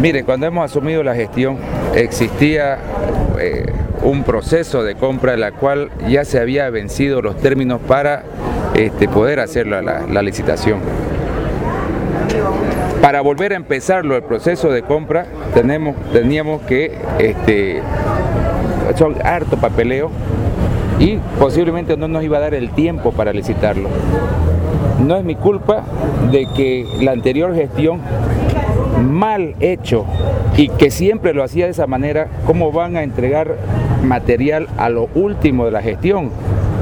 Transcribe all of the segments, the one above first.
Mire, cuando hemos asumido la gestión existía eh, un proceso de compra en la cual ya se había vencido los términos para este, poder hacer la, licitación. Para volver a empezarlo el proceso de compra tenemos, teníamos que, este, son harto papeleo y posiblemente no nos iba a dar el tiempo para licitarlo. No es mi culpa de que la anterior gestión mal hecho y que siempre lo hacía de esa manera, ¿cómo van a entregar material a lo último de la gestión?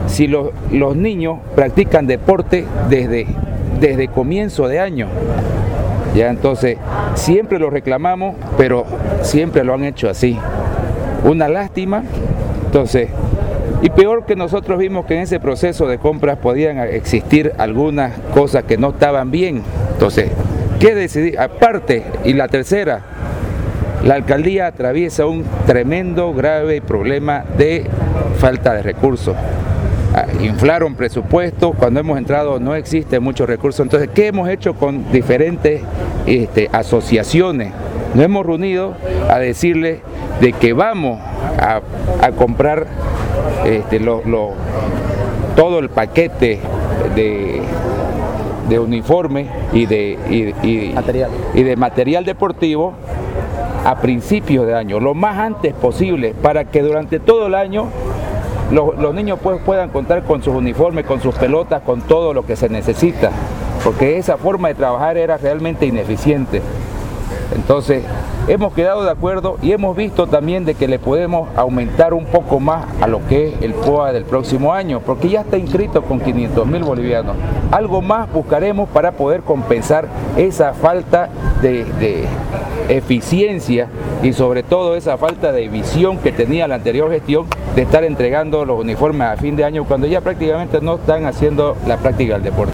Si los, niños practican deporte desde, desde comienzo de año. Ya entonces, siempre lo reclamamos, pero siempre lo han hecho así. Una lástima. Entonces, y peor que nosotros vimos que en ese proceso de compras podían existir algunas cosas que no estaban bien. Entonces, ¿Qué decidir? Aparte, y la tercera, la alcaldía atraviesa un tremendo, grave problema de falta de recursos. Ah, inflaron presupuestos, cuando hemos entrado no existen muchos recursos. Entonces, ¿qué hemos hecho con diferentes este, asociaciones? Nos hemos reunido a decirle de que vamos a, comprar este, todo el paquete de de uniforme y de, material. y de material deportivo a principios de año, lo más antes posible, para que durante todo el año los, niños pues, puedan contar con sus uniformes, con sus pelotas, con todo lo que se necesita, porque esa forma de trabajar era realmente ineficiente. Entonces, hemos quedado de acuerdo y hemos visto también de que le podemos aumentar un poco más a lo que es el POA del próximo año, porque ya está inscrito con 500 mil bolivianos. Algo más buscaremos para poder compensar esa falta de, de eficiencia y sobre todo esa falta de visión que tenía la anterior gestión de estar entregando los uniformes a fin de año cuando ya prácticamente no están haciendo la práctica del deporte.